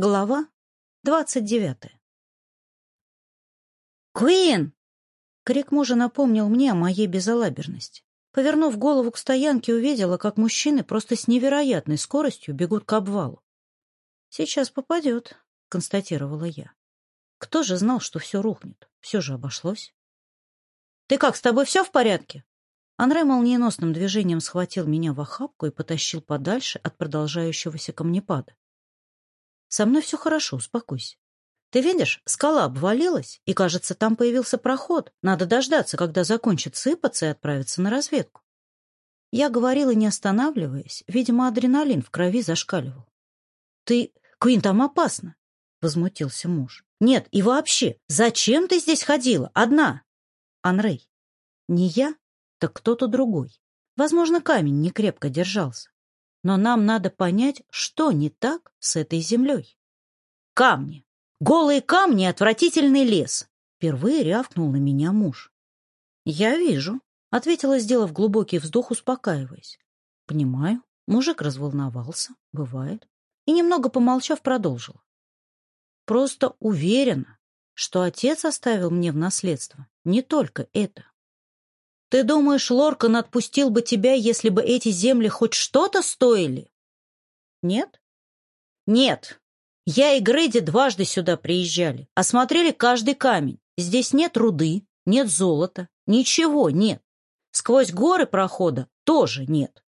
Глава двадцать девятая. «Куин!» — крик мужа напомнил мне о моей безалаберности. Повернув голову к стоянке, увидела, как мужчины просто с невероятной скоростью бегут к обвалу. «Сейчас попадет», — констатировала я. Кто же знал, что все рухнет? Все же обошлось. «Ты как, с тобой все в порядке?» Анре молниеносным движением схватил меня в охапку и потащил подальше от продолжающегося камнепада. Со мной все хорошо, успокойся. Ты видишь, скала обвалилась, и, кажется, там появился проход. Надо дождаться, когда закончит сыпаться, и отправиться на разведку. Я говорила, не останавливаясь. Видимо, адреналин в крови зашкаливал. «Ты... Квин, там опасно!» — возмутился муж. «Нет, и вообще, зачем ты здесь ходила? Одна!» «Анрей, не я, так кто-то другой. Возможно, камень не крепко держался. Но нам надо понять, что не так с этой землей. Камни. Голые камни и отвратительный лес. Впервые рявкнул на меня муж. Я вижу, ответила, сделав глубокий вздох, успокаиваясь. Понимаю. Мужик разволновался, бывает. И немного помолчав, продолжил. Просто уверена, что отец оставил мне в наследство не только это. Ты думаешь, Лоркан отпустил бы тебя, если бы эти земли хоть что-то стоили? Нет? Нет. Я и Грейди дважды сюда приезжали. А Осмотрели каждый камень. Здесь нет руды, нет золота. Ничего нет. Сквозь горы прохода тоже нет.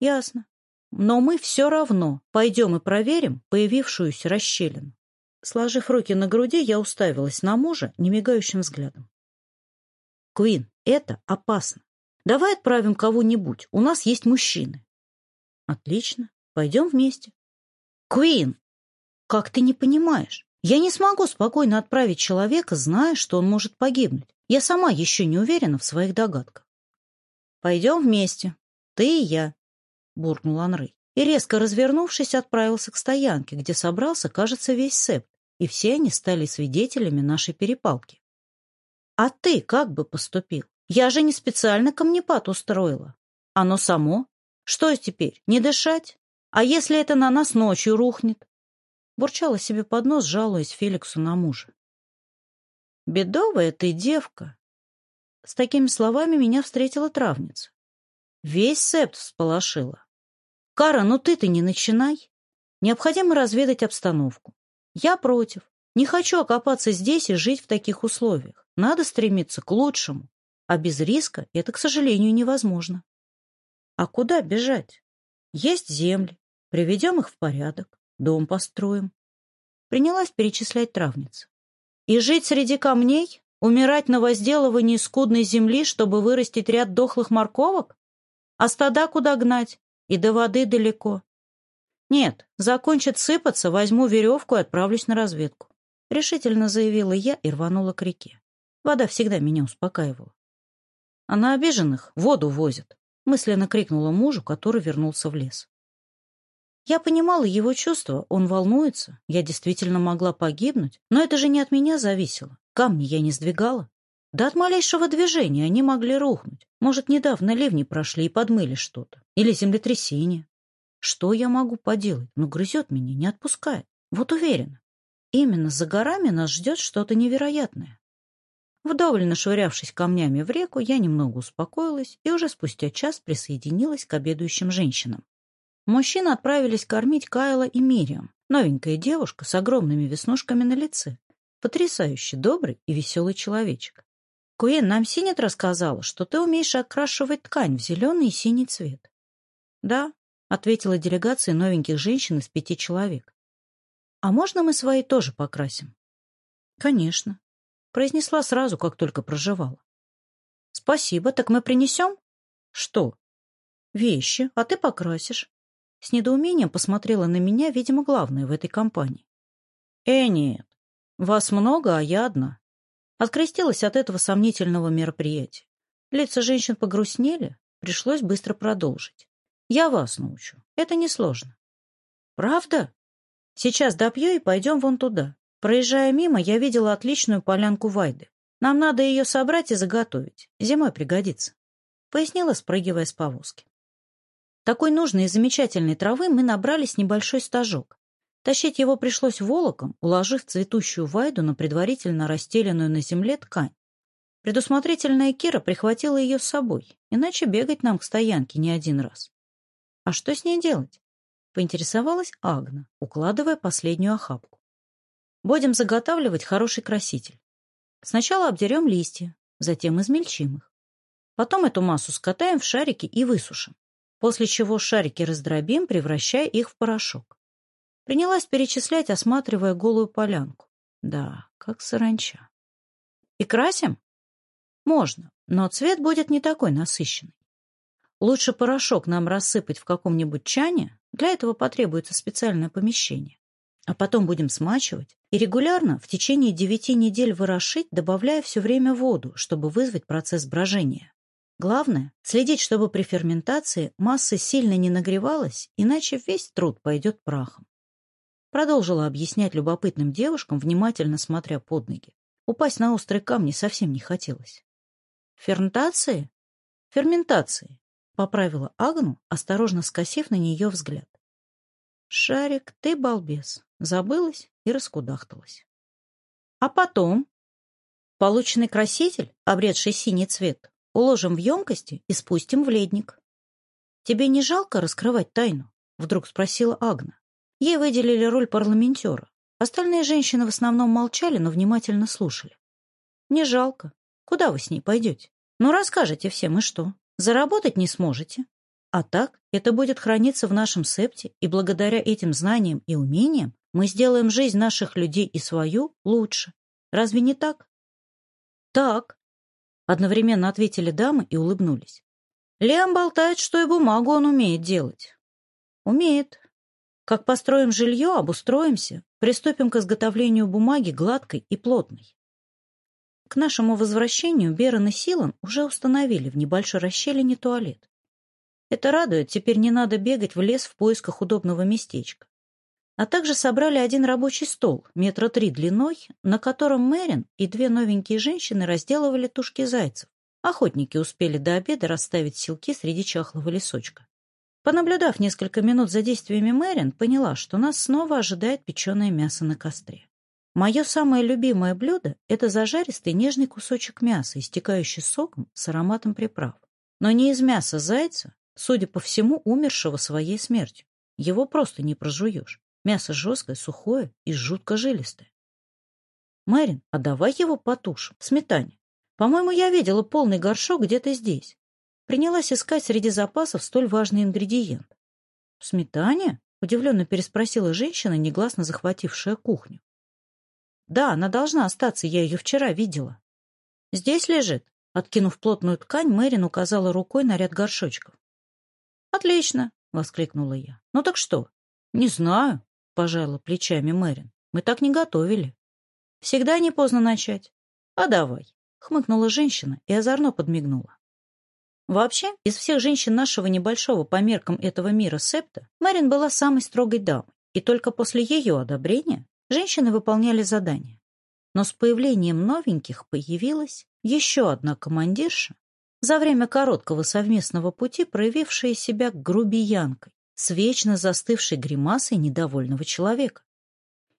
Ясно. Но мы все равно пойдем и проверим появившуюся расщелину. Сложив руки на груди, я уставилась на мужа немигающим взглядом. Квин, это опасно. Давай отправим кого-нибудь. У нас есть мужчины. Отлично. Пойдем вместе. Квин, как ты не понимаешь? Я не смогу спокойно отправить человека, зная, что он может погибнуть. Я сама еще не уверена в своих догадках. Пойдем вместе. Ты и я, буркнул Анрей. И резко развернувшись, отправился к стоянке, где собрался, кажется, весь септ, и все они стали свидетелями нашей перепалки. А ты как бы поступил? Я же не специально камнепад устроила. Оно само. Что теперь, не дышать? А если это на нас ночью рухнет? Бурчала себе под нос, жалуясь Феликсу на мужа. Бедовая ты девка. С такими словами меня встретила травница. Весь септ всполошила. Кара, ну ты-то не начинай. Необходимо разведать обстановку. Я против. Не хочу окопаться здесь и жить в таких условиях. Надо стремиться к лучшему, а без риска это, к сожалению, невозможно. А куда бежать? Есть земли, приведем их в порядок, дом построим. Принялась перечислять травница. И жить среди камней? Умирать на возделывании скудной земли, чтобы вырастить ряд дохлых морковок? А стада куда гнать? И до воды далеко. Нет, закончит сыпаться, возьму веревку и отправлюсь на разведку. Решительно заявила я и рванула к реке. Вода всегда меня успокаивала. А на обиженных воду возят, мысленно крикнула мужу, который вернулся в лес. Я понимала его чувства, он волнуется, я действительно могла погибнуть, но это же не от меня зависело, камни я не сдвигала. Да от малейшего движения они могли рухнуть. Может, недавно ливни прошли и подмыли что-то. Или землетрясение. Что я могу поделать? Но грызет меня, не отпускает. Вот уверена. Именно за горами нас ждет что-то невероятное. Вдоволь нашвырявшись камнями в реку, я немного успокоилась и уже спустя час присоединилась к обедающим женщинам. Мужчины отправились кормить Кайла и Мириам, новенькая девушка с огромными веснушками на лице, потрясающе добрый и веселый человечек. Куин, нам Синет рассказала, что ты умеешь окрашивать ткань в зеленый и синий цвет. Да, ответила делегация новеньких женщин из пяти человек. А можно мы свои тоже покрасим? Конечно. Произнесла сразу, как только проживала. «Спасибо, так мы принесем?» «Что?» «Вещи, а ты покрасишь». С недоумением посмотрела на меня, видимо, главная в этой компании. «Э, нет. Вас много, а я одна». Открестилась от этого сомнительного мероприятия. Лица женщин погрустнели, пришлось быстро продолжить. «Я вас научу. Это несложно». «Правда?» «Сейчас допью и пойдем вон туда». Проезжая мимо, я видела отличную полянку Вайды. Нам надо ее собрать и заготовить. Зимой пригодится. Пояснила, спрыгивая с повозки. Такой нужной и замечательной травы мы набрали с небольшой стажок. Тащить его пришлось волоком, уложив цветущую вайду на предварительно расстеленную на земле ткань. Предусмотрительная Кира прихватила ее с собой, иначе бегать нам к стоянке не один раз. А что с ней делать? Поинтересовалась Агна, укладывая последнюю охапку. Будем заготавливать хороший краситель. Сначала обдерем листья, затем измельчим их. Потом эту массу скатаем в шарики и высушим, после чего шарики раздробим, превращая их в порошок. Принялась перечислять, осматривая голую полянку. Да, как саранча. И красим? Можно, но цвет будет не такой насыщенный. Лучше порошок нам рассыпать в каком-нибудь чане, для этого потребуется специальное помещение а потом будем смачивать, и регулярно в течение 9 недель вырошить, добавляя все время воду, чтобы вызвать процесс брожения. Главное – следить, чтобы при ферментации масса сильно не нагревалась, иначе весь труд пойдет прахом. Продолжила объяснять любопытным девушкам, внимательно смотря под ноги. Упасть на острые камни совсем не хотелось. «Ферментации?» «Ферментации», — поправила Агну, осторожно скосив на нее взгляд. «Шарик, ты балбес!» Забылась и раскудахталась. А потом полученный краситель, обретший синий цвет, уложим в емкости и спустим в ледник. «Тебе не жалко раскрывать тайну?» — вдруг спросила Агна. Ей выделили роль парламентера. Остальные женщины в основном молчали, но внимательно слушали. «Не жалко. Куда вы с ней пойдете? Ну, расскажете всем и что? Заработать не сможете. А так это будет храниться в нашем септе, и благодаря этим знаниям и умениям мы сделаем жизнь наших людей и свою лучше. Разве не так? Так. Одновременно ответили дамы и улыбнулись. Лем болтает, что и бумагу он умеет делать. Умеет. Как построим жилье, обустроимся, приступим к изготовлению бумаги гладкой и плотной. К нашему возвращению Берон и Силан уже установили в небольшой расщелине туалет. Это радует, теперь не надо бегать в лес в поисках удобного местечка. А также собрали один рабочий стол, метра три длиной, на котором Мэрин и две новенькие женщины разделывали тушки зайцев. Охотники успели до обеда расставить силки среди чахлого лесочка. Понаблюдав несколько минут за действиями Мэрин, поняла, что нас снова ожидает печеное мясо на костре. Мое самое любимое блюдо — это зажаристый нежный кусочек мяса, истекающий соком с ароматом приправ. Но не из мяса зайца, Судя по всему, умершего своей смертью. Его просто не прожуешь. Мясо жесткое, сухое и жутко жилистое. Марин, а давай его потушим в сметане. По-моему, я видела полный горшок где-то здесь. Принялась искать среди запасов столь важный ингредиент. В сметане? Удивленно переспросила женщина, негласно захватившая кухню. Да, она должна остаться, я ее вчера видела. Здесь лежит. Откинув плотную ткань, Мэрин указала рукой на ряд горшочков. «Отлично!» — воскликнула я. «Ну так что?» «Не знаю», — пожала плечами Мэрин. «Мы так не готовили». «Всегда не поздно начать». «А давай», — хмыкнула женщина и озорно подмигнула. Вообще, из всех женщин нашего небольшого по меркам этого мира септа, Мэрин была самой строгой дамой, и только после ее одобрения женщины выполняли задания. Но с появлением новеньких появилась еще одна командирша, за время короткого совместного пути проявившая себя грубиянкой, с вечно застывшей гримасой недовольного человека.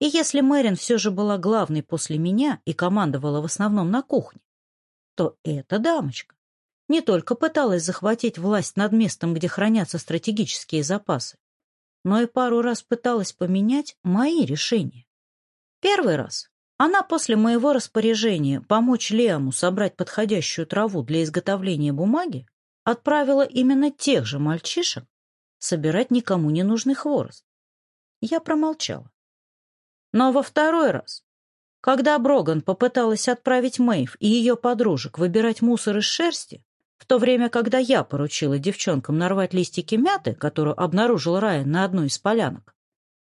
И если Мэрин все же была главной после меня и командовала в основном на кухне, то эта дамочка не только пыталась захватить власть над местом, где хранятся стратегические запасы, но и пару раз пыталась поменять мои решения. Первый раз она после моего распоряжения помочь Лиаму собрать подходящую траву для изготовления бумаги отправила именно тех же мальчишек собирать никому не нужный хворост. Я промолчала. Но во второй раз, когда Броган попыталась отправить Мэйв и ее подружек выбирать мусор из шерсти, в то время, когда я поручила девчонкам нарвать листики мяты, которую обнаружил Райан на одной из полянок,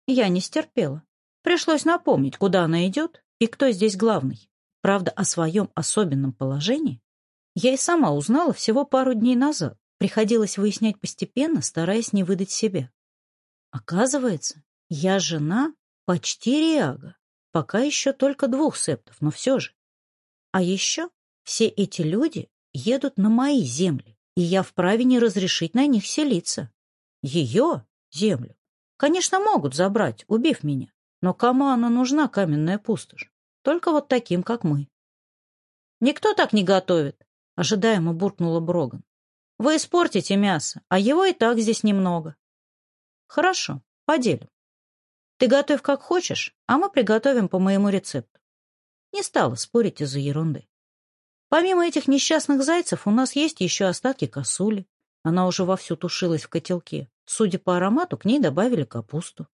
я не стерпела. Пришлось напомнить, куда она идет и кто здесь главный? Правда, о своем особенном положении я и сама узнала всего пару дней назад. Приходилось выяснять постепенно, стараясь не выдать себя. Оказывается, я жена почти Риага. Пока еще только двух септов, но все же. А еще все эти люди едут на мои земли, и я вправе не разрешить на них селиться. Ее землю, конечно, могут забрать, убив меня, но кому она нужна, каменная пустошь? Только вот таким, как мы. «Никто так не готовит», — ожидаемо буркнула Броган. «Вы испортите мясо, а его и так здесь немного». «Хорошо, поделим. Ты готовь как хочешь, а мы приготовим по моему рецепту». Не стала спорить из-за ерунды. Помимо этих несчастных зайцев у нас есть еще остатки косули. Она уже вовсю тушилась в котелке. Судя по аромату, к ней добавили капусту.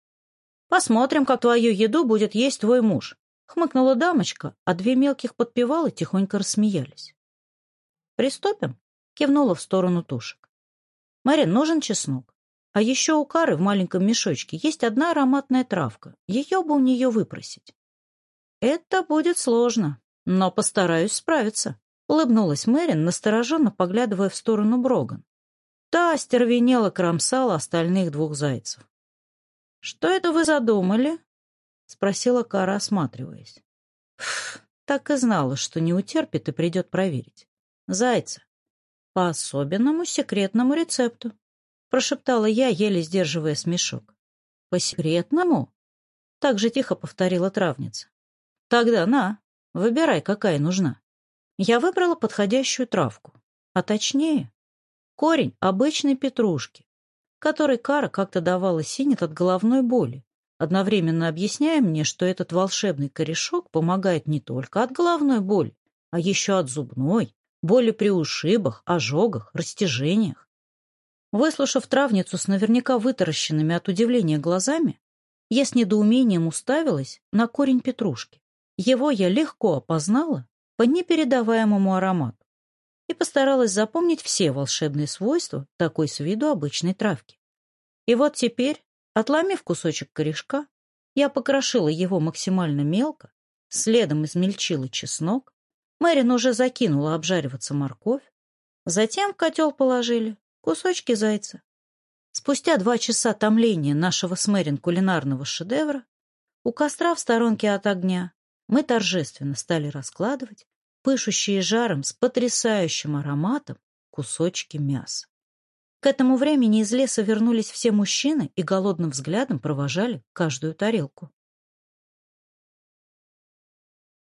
Посмотрим, как твою еду будет есть твой муж, Хмыкнула дамочка, а две мелких подпевала, тихонько рассмеялись. «Приступим?» — кивнула в сторону тушек. «Марин, нужен чеснок. А еще у Кары в маленьком мешочке есть одна ароматная травка. Ее бы у нее выпросить». «Это будет сложно, но постараюсь справиться», — улыбнулась Мэрин, настороженно поглядывая в сторону Броган. Та остервенела кромсала остальных двух зайцев. «Что это вы задумали?» — спросила Кара, осматриваясь. Так и знала, что не утерпит и придет проверить. «Зайца, по особенному секретному рецепту», — прошептала я, еле сдерживая смешок. «По секретному?» — так же тихо повторила травница. «Тогда на, выбирай, какая нужна». Я выбрала подходящую травку, а точнее корень обычной петрушки, который Кара как-то давала синет от головной боли, одновременно объясняя мне, что этот волшебный корешок помогает не только от головной боли, а еще от зубной, боли при ушибах, ожогах, растяжениях. Выслушав травницу с наверняка вытаращенными от удивления глазами, я с недоумением уставилась на корень петрушки. Его я легко опознала по непередаваемому аромату и постаралась запомнить все волшебные свойства такой с виду обычной травки. И вот теперь Отломив кусочек корешка, я покрошила его максимально мелко, следом измельчила чеснок, Мэрин уже закинула обжариваться морковь, затем в котел положили кусочки зайца. Спустя два часа томления нашего с Мэрин кулинарного шедевра у костра в сторонке от огня мы торжественно стали раскладывать пышущие жаром с потрясающим ароматом кусочки мяса. К этому времени из леса вернулись все мужчины и голодным взглядом провожали каждую тарелку.